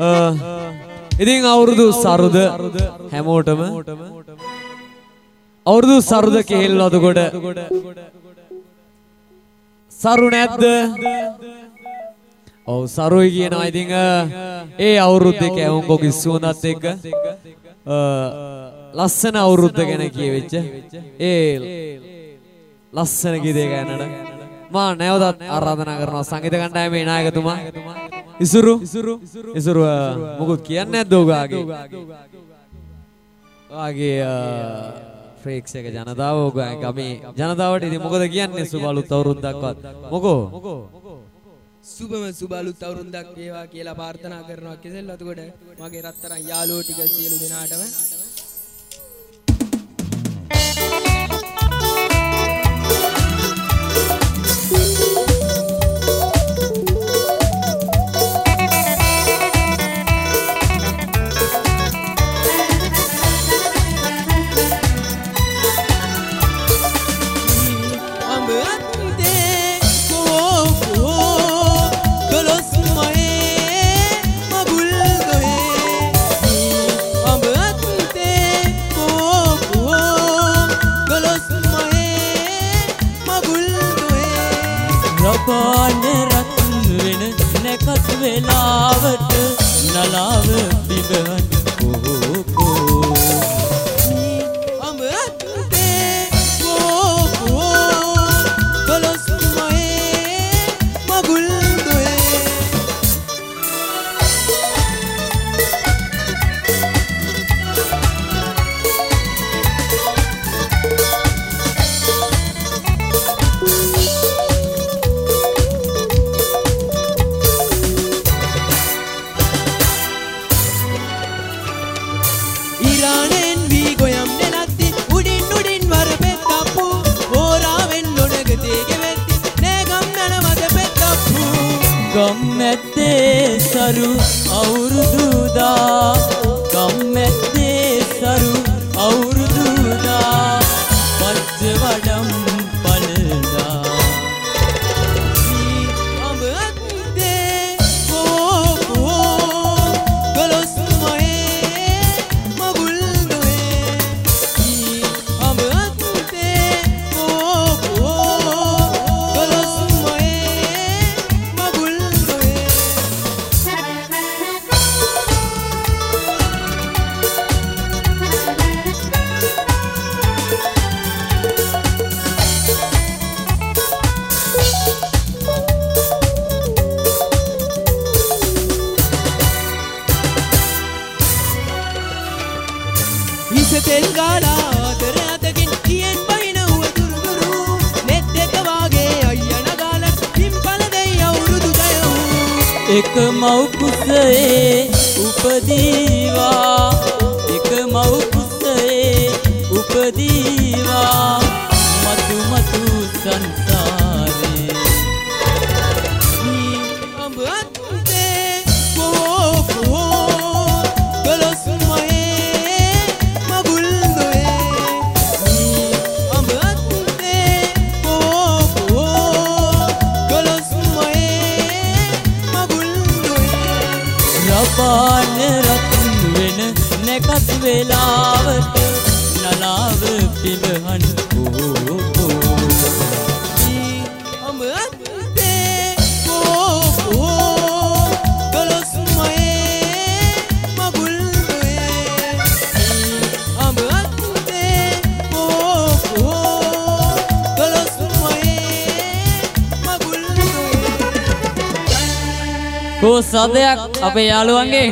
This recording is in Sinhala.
Uh, ඉතින් අවුරුදු සරුද හැමෝටම අවුරුදු සරුද කෙහෙල් වදකොට සරු නැද්ද? ඔව් සරුයි කියනවා. ඉතින් uh, ඒ අවුරුද්ද කැවුම් කොකි සුවඳත් එක්ක uh, ලස්සන අවුරුද්ද ගැන කියවෙච්ච ඒ ලස්සන ගීතය ගැනට මා නැවතත් ආරාධනා කරනවා. සංගීත කණ්ඩායමේ නායකතුමා. ඉසුරු ඉසුරු මොකුත් කියන්නේ ඔයාගේ ඔයාගේ ෆ්‍රේක්ස් එක ජනතාව ඔයා ගමේ ජනතාවට ඉතින් මොකද කියන්නේ සුබ අලුත් අවුරුද්දක්වත් මොකෝ සුබම සුබ අලුත් අවුරුද්දක් වේවා කියලා ප්‍රාර්ථනා කරනවා කෙසෙල් අතකොට මගේ රත්තරන් යාළුවෝ ටික සියලු දෙනාටම වෙලාවට නලාව පිබවන් ගම් ඇත්තේ සරු අවුරුදුදා එක මව් කුසයේ උපදීවා එක මව් කුසයේ උපදීවා. මතු මතු සංසාරේ දොයේ රපාන රතුන් වෙන නැකත් වෙලාවට නලාව පිබහන් කෝකෝ අඹ කෝ සදයක් අපේ යාළුවන්ගේ.